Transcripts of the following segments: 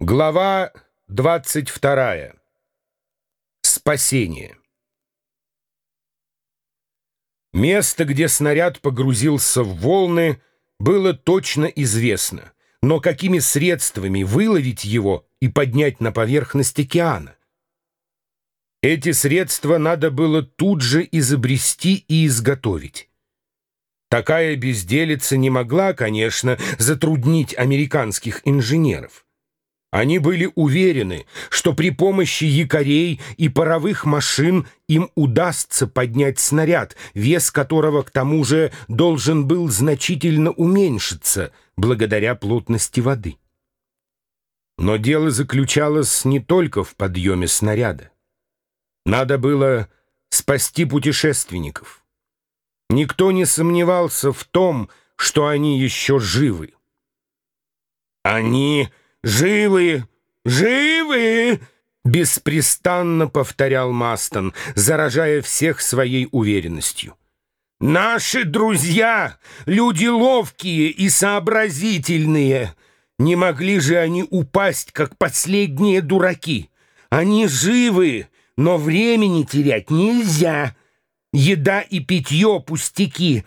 Глава 22. Спасение. Место, где снаряд погрузился в волны, было точно известно, но какими средствами выловить его и поднять на поверхность океана? Эти средства надо было тут же изобрести и изготовить. Такая безделица не могла, конечно, затруднить американских инженеров. Они были уверены, что при помощи якорей и паровых машин им удастся поднять снаряд, вес которого к тому же должен был значительно уменьшиться благодаря плотности воды. Но дело заключалось не только в подъеме снаряда. Надо было спасти путешественников. Никто не сомневался в том, что они еще живы. «Они живы! Живы!» Беспрестанно повторял Мастон, заражая всех своей уверенностью. «Наши друзья, люди ловкие и сообразительные, не могли же они упасть, как последние дураки. Они живы, но времени терять нельзя». Еда и питье — пустяки.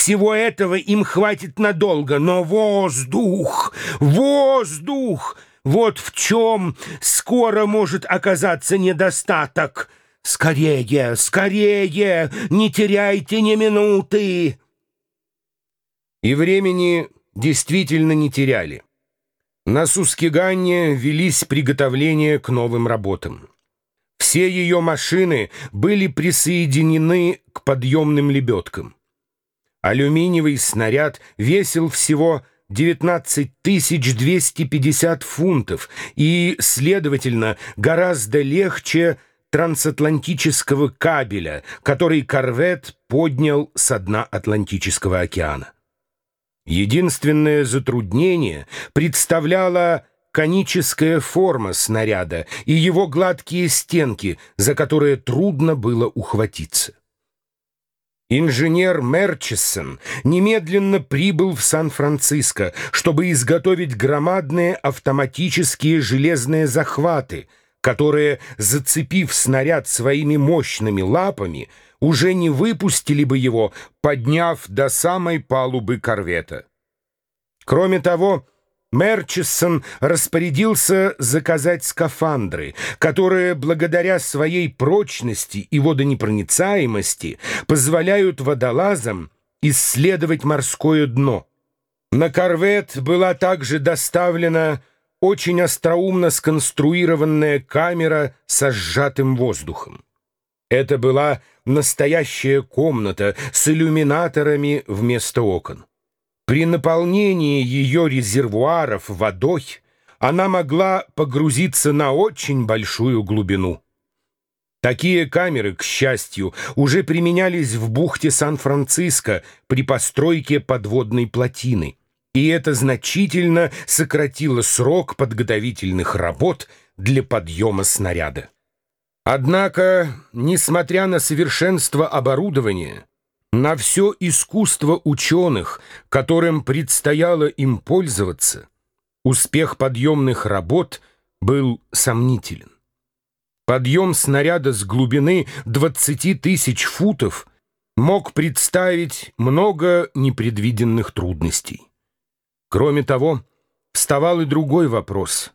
Всего этого им хватит надолго, но воздух, воздух — вот в чем скоро может оказаться недостаток. Скорее, скорее, не теряйте ни минуты. И времени действительно не теряли. На Сускиганне велись приготовления к новым работам. Все ее машины были присоединены к подъемным лебедкам. Алюминиевый снаряд весил всего 19 250 фунтов и, следовательно, гораздо легче трансатлантического кабеля, который корвет поднял со дна Атлантического океана. Единственное затруднение представляло коническая форма снаряда и его гладкие стенки, за которые трудно было ухватиться. Инженер Мерчисон немедленно прибыл в Сан-Франциско, чтобы изготовить громадные автоматические железные захваты, которые, зацепив снаряд своими мощными лапами, уже не выпустили бы его, подняв до самой палубы корвета. Кроме того, Мерчисон распорядился заказать скафандры, которые благодаря своей прочности и водонепроницаемости позволяют водолазам исследовать морское дно. На корвет была также доставлена очень остроумно сконструированная камера со сжатым воздухом. Это была настоящая комната с иллюминаторами вместо окон. При наполнении ее резервуаров водой она могла погрузиться на очень большую глубину. Такие камеры, к счастью, уже применялись в бухте Сан-Франциско при постройке подводной плотины, и это значительно сократило срок подготовительных работ для подъема снаряда. Однако, несмотря на совершенство оборудования, на все искусство ученых, которым предстояло им пользоваться, успех подъемных работ был сомнителен. Подъем снаряда с глубины 20 тысяч футов мог представить много непредвиденных трудностей. Кроме того, вставал и другой вопрос.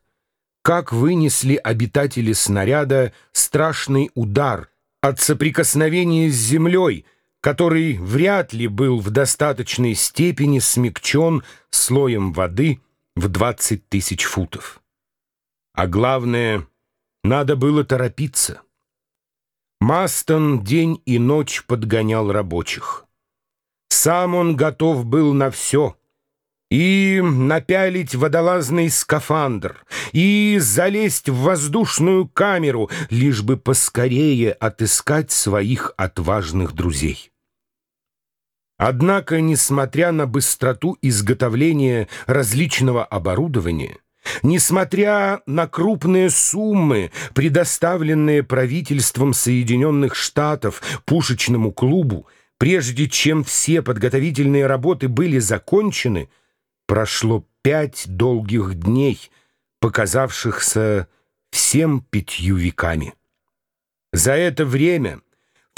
Как вынесли обитатели снаряда страшный удар от соприкосновения с землей – который вряд ли был в достаточной степени смягчен слоем воды в 20 тысяч футов. А главное, надо было торопиться. Мастон день и ночь подгонял рабочих. Сам он готов был на все — и напялить водолазный скафандр, и залезть в воздушную камеру, лишь бы поскорее отыскать своих отважных друзей. Однако, несмотря на быстроту изготовления различного оборудования, несмотря на крупные суммы, предоставленные правительством Соединенных Штатов пушечному клубу, прежде чем все подготовительные работы были закончены, прошло пять долгих дней, показавшихся всем пятью веками. За это время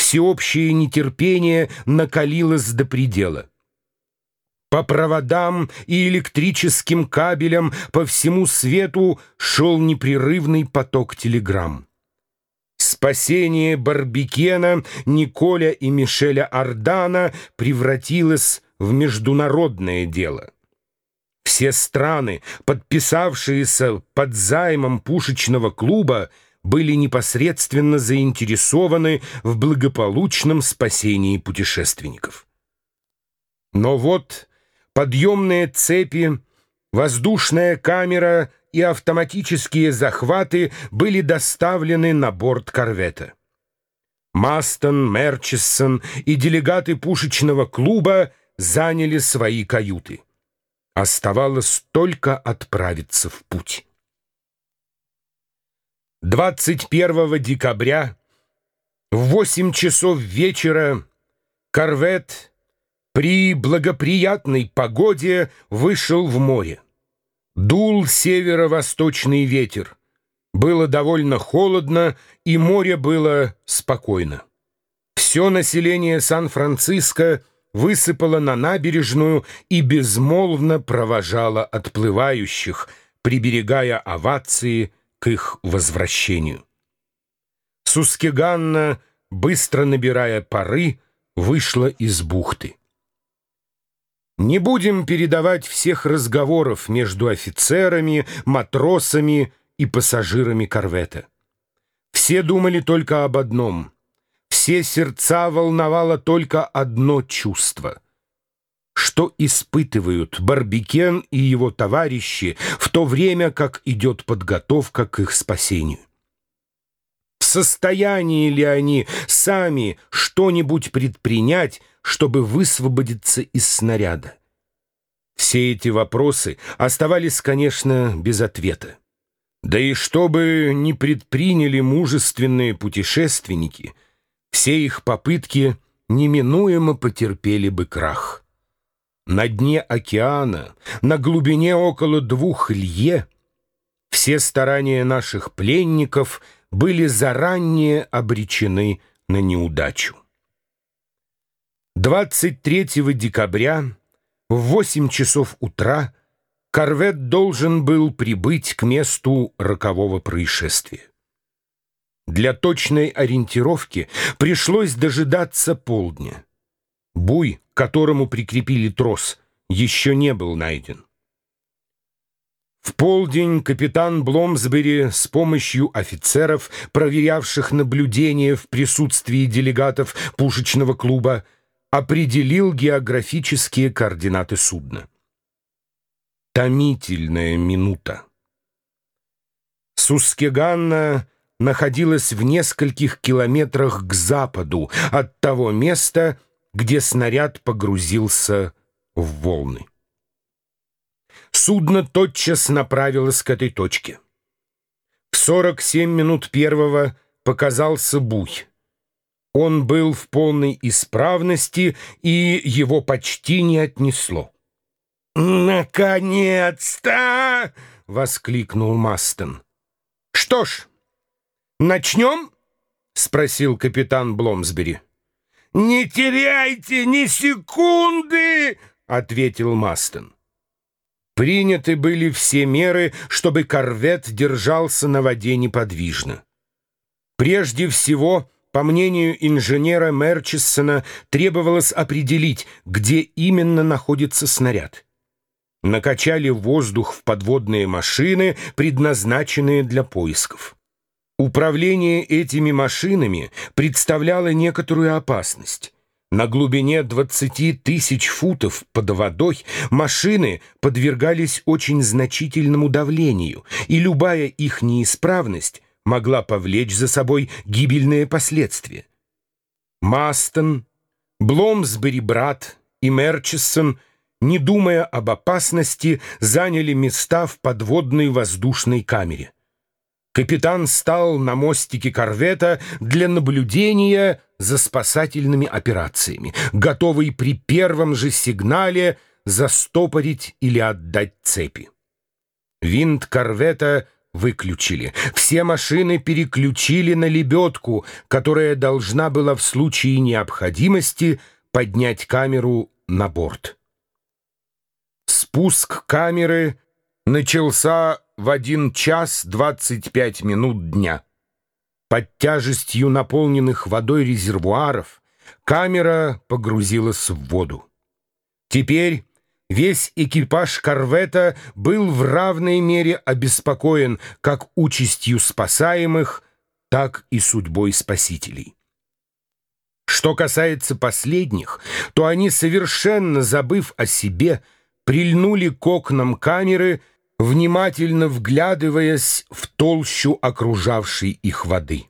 всеобщее нетерпение накалилось до предела. По проводам и электрическим кабелям по всему свету шел непрерывный поток телеграмм. Спасение Барбикена, Николя и Мишеля Ардана превратилось в международное дело. Все страны, подписавшиеся под займом пушечного клуба, были непосредственно заинтересованы в благополучном спасении путешественников. Но вот подъемные цепи, воздушная камера и автоматические захваты были доставлены на борт корвета. Мастон, Мерчисон и делегаты пушечного клуба заняли свои каюты. Оставалось только отправиться в путь. 21 декабря в 8 часов вечера корвет при благоприятной погоде вышел в море. Дул северо-восточный ветер. Было довольно холодно, и море было спокойно. Все население Сан-Франциско — высыпала на набережную и безмолвно провожала отплывающих, приберегая овации к их возвращению. Сускеганна, быстро набирая пары, вышла из бухты. Не будем передавать всех разговоров между офицерами, матросами и пассажирами корвета. Все думали только об одном — все сердца волновало только одно чувство. Что испытывают Барбикен и его товарищи в то время, как идет подготовка к их спасению? В состоянии ли они сами что-нибудь предпринять, чтобы высвободиться из снаряда? Все эти вопросы оставались, конечно, без ответа. Да и что бы ни предприняли мужественные путешественники — все их попытки неминуемо потерпели бы крах. На дне океана, на глубине около двух лье, все старания наших пленников были заранее обречены на неудачу. 23 декабря в 8 часов утра корвет должен был прибыть к месту рокового происшествия. Для точной ориентировки пришлось дожидаться полдня. Буй, к которому прикрепили трос, еще не был найден. В полдень капитан Бломсбери с помощью офицеров, проверявших наблюдение в присутствии делегатов пушечного клуба, определил географические координаты судна. Томительная минута. Сускеганна находилась в нескольких километрах к западу от того места, где снаряд погрузился в волны. Судно тотчас направилось к этой точке. В 47 минут первого показался буй. Он был в полной исправности, и его почти не отнесло. «Наконец-то!» — воскликнул Мастон. «Что ж, «Начнем?» — спросил капитан Бломсбери. «Не теряйте ни секунды!» — ответил Мастон. Приняты были все меры, чтобы корвет держался на воде неподвижно. Прежде всего, по мнению инженера Мерчисона, требовалось определить, где именно находится снаряд. Накачали воздух в подводные машины, предназначенные для поисков. Управление этими машинами представляло некоторую опасность. На глубине 20 тысяч футов под водой машины подвергались очень значительному давлению, и любая их неисправность могла повлечь за собой гибельные последствия. Мастон, Бломсбери-брат и Мерчисон, не думая об опасности, заняли места в подводной воздушной камере. Капитан стал на мостике корвета для наблюдения за спасательными операциями, готовый при первом же сигнале застопорить или отдать цепи. Винт корвета выключили. Все машины переключили на лебедку, которая должна была в случае необходимости поднять камеру на борт. Спуск камеры начался в 1 час 25 минут дня. Под тяжестью наполненных водой резервуаров камера погрузилась в воду. Теперь весь экипаж корвета был в равной мере обеспокоен как участью спасаемых, так и судьбой спасителей. Что касается последних, то они, совершенно забыв о себе, прильнули к окнам камеры, внимательно вглядываясь в толщу окружавшей их воды.